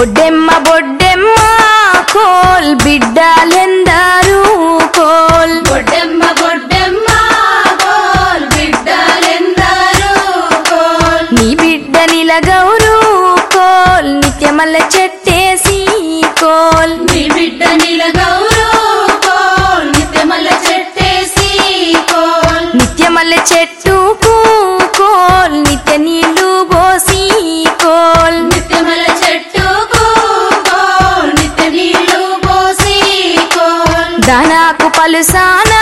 బొడ్డెమ్మ బొడ్డెమ్మ కోల్. బిడ్డలెందరూ కోల్. బొడ్డెమ్మ బొడ్డెమ్మ కోల్. బిడ్డలెందరూ కోల్. నీ బిడ్డ నిలగౌరు కోల్. నిత్యమల్ల చెట్టేసి కోల్. నీ బిడ్డ నిలగౌరు కోల్. నిత్యమల్ల చెట్టేసి కోల్. నిత్యమల్ల చెట్టుకు కోల్. నిత్య నీళ్ళు దానాకు పలుసానా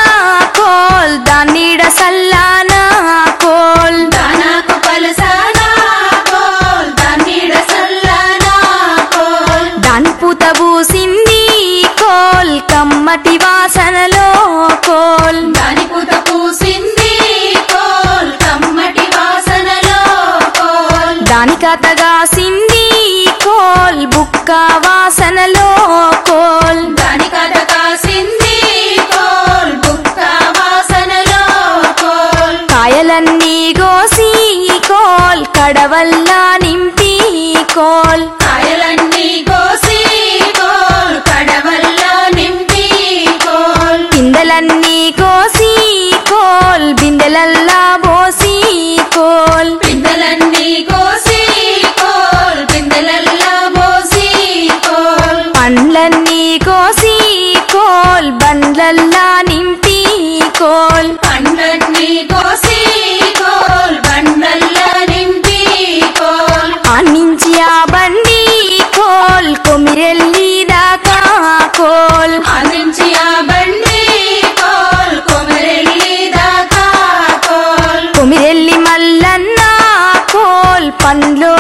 కోల్ దాన్నీడ సల్లానా కోల్. దానాకు పలసానా కోల్ దానీడ సల్లానా కోల్. దాని పూత పూసింది కోల్ కమ్మటి వాసనలో కోల్. దాని పూత పూసింది కోల్ కమ్మటి వాసనలో కోల్. దాని కథగా సింది కోల్ బుక్క వాసనలో కోల్. దాని కథ కోల్ కాయలన్నీ గోసి కోల్ కడవల్లా నింపి కోల్. కాయలన్నీ కోసి కోల్ కడవల్ల నింపి కోల్. పిందెలన్నీ కోసి కోల్ బిందెలల్లా పోసి కోల్. పిందెలన్నీ కోసి కోల్ పిందెలల్లా పోసి కోల్. పండ్లన్నీ కోసి కోల్ బండ్లల్లా నింపి కోల్. పండ్లన్నీ కోసి కోల్ కొమిరెల్లి దాకా కోల్. అందించి ఆ బండి కోల్. కొమరెల్లి దాకా కోల్. కొమిరెల్లి మల్లన్న కోల్. పండ్లో ఈ పండ్లు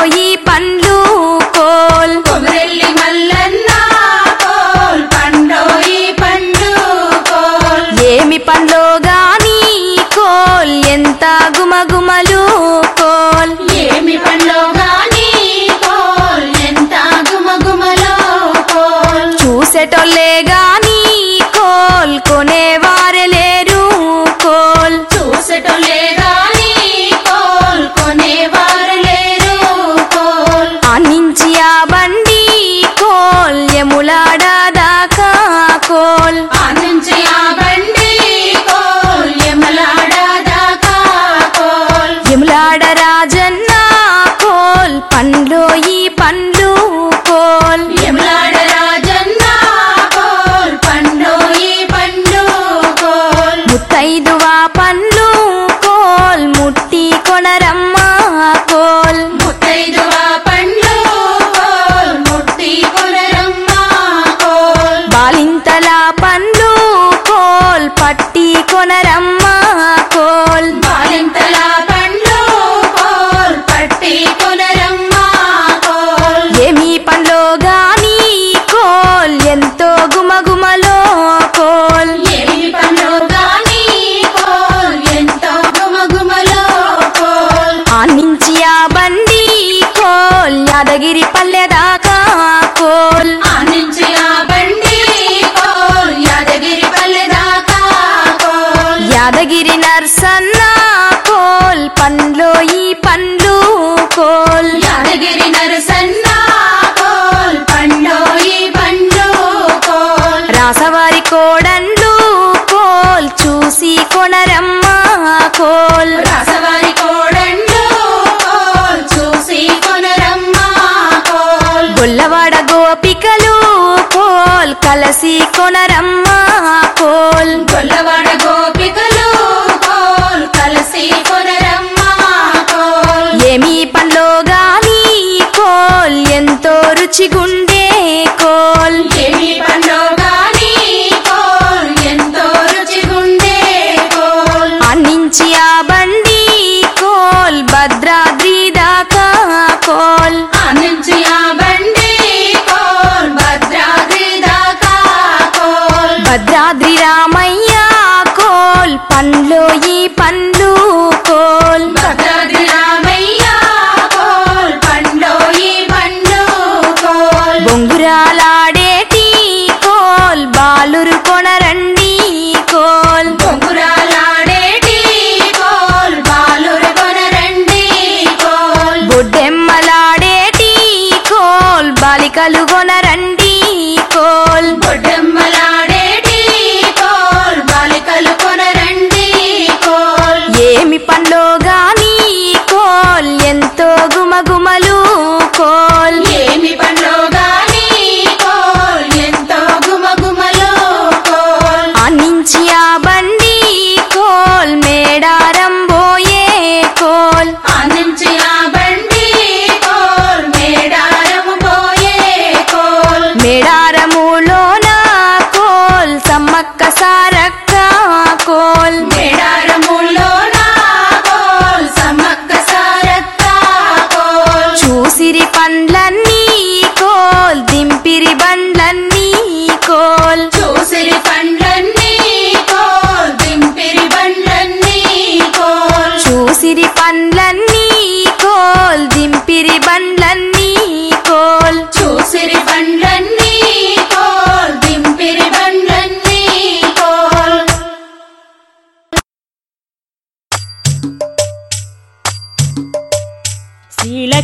పండ్లో ఈ పండ్లు కోల్. యమలాడ రాజన్న కోల్. పండోయి పండు కోల్. ముత్తైదువా పండ్లు కోల్. ముట్టి కొనరమ్మ కోల్. ముత్తైదువ పండ్లు కోల్. ముట్టి కొనరమ్మ కోల్. బాలింతల పండ్లు కోల్. పట్టి కొనరమ్మ కోల్. కోల్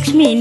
ಲಕ್ಷ್ಮೀ